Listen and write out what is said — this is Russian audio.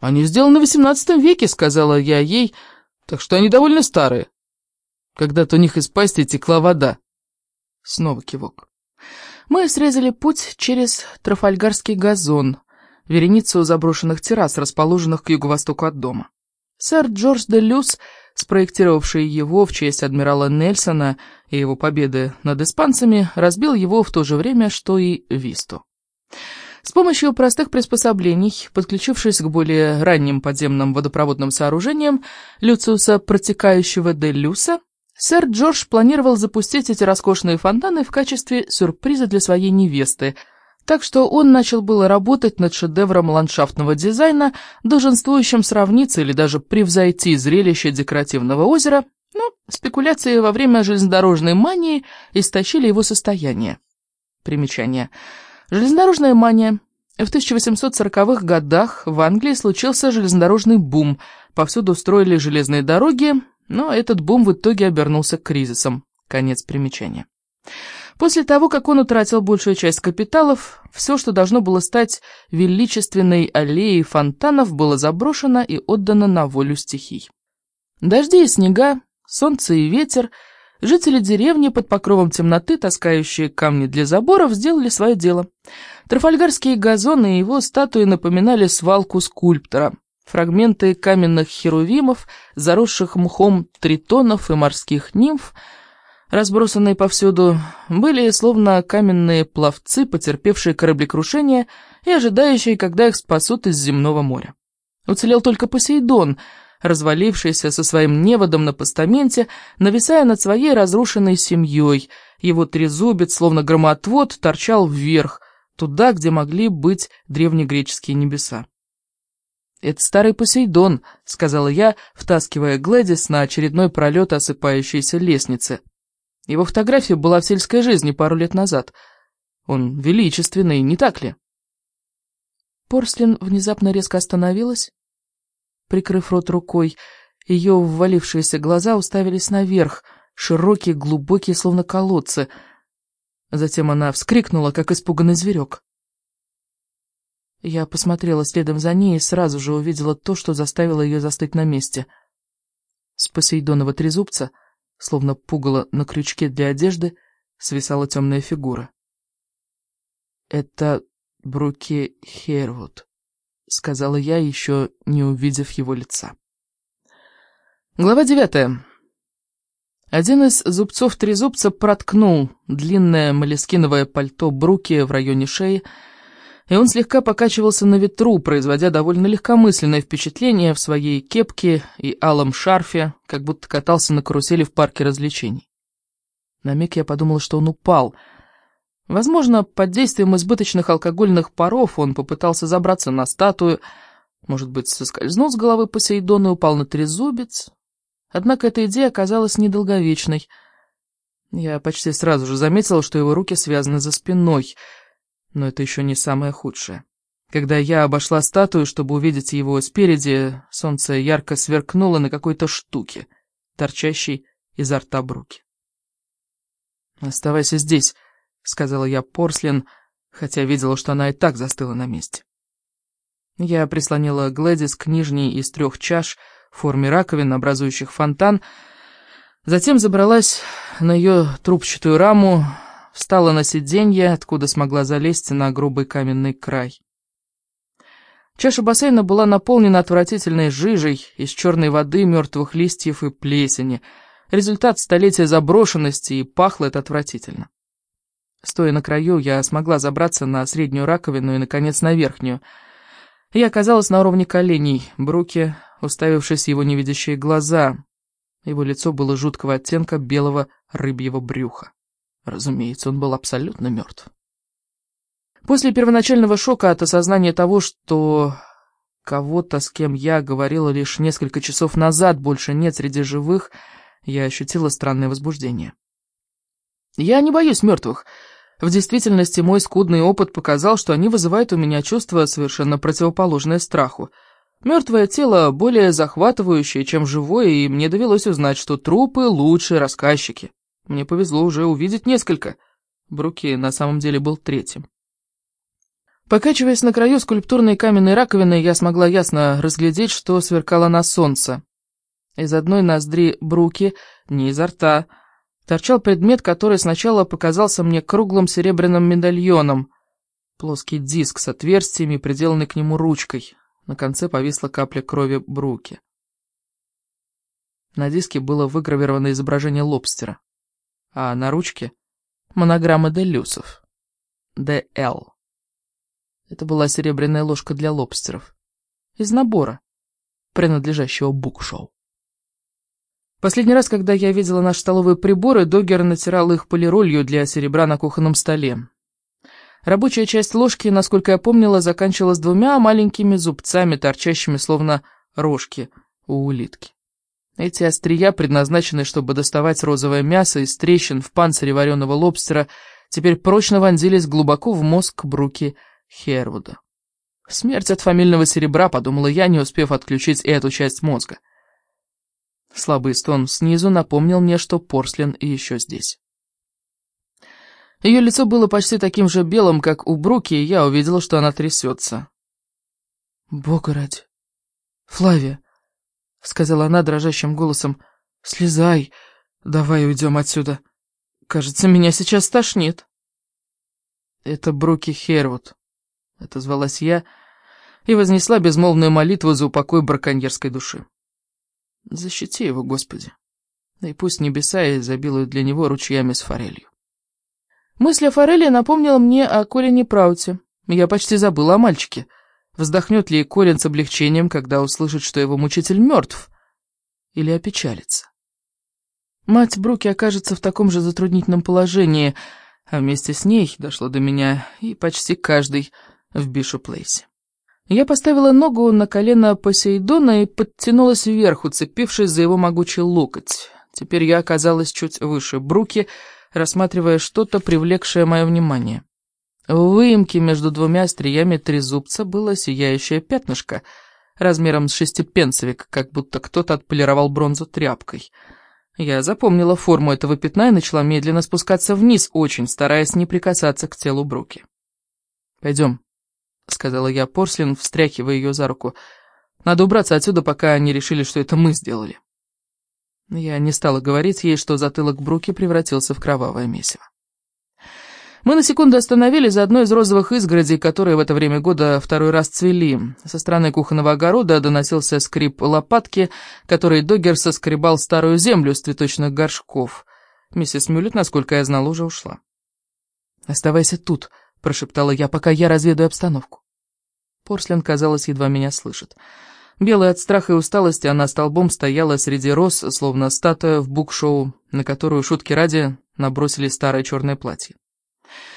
«Они сделаны в XVIII веке», — сказала я ей, — «так что они довольно старые». Когда-то у них из пасти текла вода. Снова кивок. Мы срезали путь через Трафальгарский газон, вереницу заброшенных террас, расположенных к юго-востоку от дома. Сэр Джордж де Люс, спроектировавший его в честь адмирала Нельсона и его победы над испанцами, разбил его в то же время, что и Висту. С помощью простых приспособлений, подключившись к более ранним подземным водопроводным сооружениям Люциуса, протекающего де Люса, сэр Джордж планировал запустить эти роскошные фонтаны в качестве сюрприза для своей невесты, так что он начал было работать над шедевром ландшафтного дизайна, долженствующим сравниться или даже превзойти зрелище декоративного озера, но спекуляции во время железнодорожной мании истощили его состояние. Примечание. Железнодорожная мания. В 1840-х годах в Англии случился железнодорожный бум, повсюду строили железные дороги, но этот бум в итоге обернулся кризисом. Конец примечания. После того, как он утратил большую часть капиталов, все, что должно было стать величественной аллеей фонтанов, было заброшено и отдано на волю стихий. Дожди и снега, солнце и ветер, жители деревни под покровом темноты, таскающие камни для заборов, сделали свое дело. Трафальгарские газоны и его статуи напоминали свалку скульптора. Фрагменты каменных херувимов, заросших мхом тритонов и морских нимф, разбросанные повсюду, были словно каменные пловцы, потерпевшие кораблекрушение и ожидающие, когда их спасут из земного моря. Уцелел только Посейдон, развалившийся со своим неводом на постаменте, нависая над своей разрушенной семьей. Его трезубец, словно громотвод, торчал вверх, туда, где могли быть древнегреческие небеса. «Это старый Посейдон», — сказала я, втаскивая Глэдис на очередной пролет осыпающейся лестницы. Его фотография была в сельской жизни пару лет назад. Он величественный, не так ли? Порслин внезапно резко остановилась, прикрыв рот рукой. Ее ввалившиеся глаза уставились наверх, широкие, глубокие, словно колодцы. Затем она вскрикнула, как испуганный зверек. Я посмотрела следом за ней и сразу же увидела то, что заставило ее застыть на месте. С Посейдонова трезубца, словно пугало на крючке для одежды, свисала темная фигура. «Это Бруки Хервуд», — сказала я, еще не увидев его лица. Глава девятая. Один из зубцов трезубца проткнул длинное молескиновое пальто Бруки в районе шеи, и он слегка покачивался на ветру, производя довольно легкомысленное впечатление в своей кепке и алом шарфе, как будто катался на карусели в парке развлечений. На миг я подумала, что он упал. Возможно, под действием избыточных алкогольных паров он попытался забраться на статую, может быть, соскользнул с головы Посейдона и упал на трезубец. Однако эта идея оказалась недолговечной. Я почти сразу же заметила, что его руки связаны за спиной — но это еще не самое худшее. Когда я обошла статую, чтобы увидеть его спереди, солнце ярко сверкнуло на какой-то штуке, торчащей изо рта Бруки. «Оставайся здесь», — сказала я Порслин, хотя видела, что она и так застыла на месте. Я прислонила Глэдис к нижней из трех чаш в форме раковин, образующих фонтан, затем забралась на ее трубчатую раму, встала на сиденье, откуда смогла залезть на грубый каменный край. Чаша бассейна была наполнена отвратительной жижей из черной воды, мертвых листьев и плесени. Результат столетия заброшенности, и пахло это отвратительно. Стоя на краю, я смогла забраться на среднюю раковину и, наконец, на верхнюю. Я оказалась на уровне коленей, Бруки, уставившись в его невидящие глаза. Его лицо было жуткого оттенка белого рыбьего брюха. Разумеется, он был абсолютно мертв. После первоначального шока от осознания того, что кого-то, с кем я говорила лишь несколько часов назад, больше нет среди живых, я ощутила странное возбуждение. Я не боюсь мертвых. В действительности мой скудный опыт показал, что они вызывают у меня чувство, совершенно противоположное страху. Мертвое тело более захватывающее, чем живое, и мне довелось узнать, что трупы лучшие рассказчики. Мне повезло уже увидеть несколько. Бруки на самом деле был третьим. Покачиваясь на краю скульптурной каменной раковины, я смогла ясно разглядеть, что сверкало на солнце. Из одной ноздри бруки, не изо рта, торчал предмет, который сначала показался мне круглым серебряным медальоном. Плоский диск с отверстиями, приделанный к нему ручкой. На конце повисла капля крови бруки. На диске было выгравировано изображение лобстера, а на ручке — монограмма Делюсов. ДЛ. Это была серебряная ложка для лобстеров. Из набора, принадлежащего букшоу. Последний раз, когда я видела наши столовые приборы, Догер натирал их полиролью для серебра на кухонном столе. Рабочая часть ложки, насколько я помнила, заканчивалась двумя маленькими зубцами, торчащими словно рожки у улитки. Эти острия, предназначенные, чтобы доставать розовое мясо из трещин в панцире вареного лобстера, теперь прочно вонзились глубоко в мозг Бруки Хервуда. Смерть от фамильного серебра, подумала я, не успев отключить эту часть мозга. Слабый стон снизу напомнил мне, что Порслин еще здесь. Ее лицо было почти таким же белым, как у Бруки, и я увидела, что она трясется. «Бога ради! Флавия!» — сказала она дрожащим голосом. «Слезай, давай уйдем отсюда. Кажется, меня сейчас тошнит». «Это Бруки Хервуд», — отозвалась я и вознесла безмолвную молитву за упокой браконьерской души. «Защити его, Господи, и пусть небеса изобилуют для него ручьями с форелью». Мысль о форели напомнила мне о Колине Прауте. Я почти забыла о мальчике. Вздохнет ли Колин с облегчением, когда услышит, что его мучитель мертв? Или опечалится? Мать Бруки окажется в таком же затруднительном положении, а вместе с ней дошло до меня и почти каждый в Бишу-Плейсе. Я поставила ногу на колено Посейдона и подтянулась вверх, уцепившись за его могучий локоть. Теперь я оказалась чуть выше Бруки, рассматривая что-то, привлекшее мое внимание. В выемке между двумя остриями трезубца было сияющее пятнышко, размером с шестипенсовик, как будто кто-то отполировал бронзу тряпкой. Я запомнила форму этого пятна и начала медленно спускаться вниз, очень стараясь не прикасаться к телу Бруки. «Пойдем», — сказала я Порслин, встряхивая ее за руку. «Надо убраться отсюда, пока они решили, что это мы сделали». Я не стала говорить ей, что затылок Бруки превратился в кровавое месиво. Мы на секунду остановились за одной из розовых изгородей, которые в это время года второй раз цвели. Со стороны кухонного огорода доносился скрип лопатки, который Догер соскребал старую землю с цветочных горшков. Миссис Мюллет, насколько я знала, уже ушла. «Оставайся тут», — прошептала я, — «пока я разведаю обстановку». Порслин, казалось, едва меня слышит. Белая от страха и усталости, она столбом стояла среди роз, словно статуя в букшоу, на которую, шутки ради, набросили старое черное платье.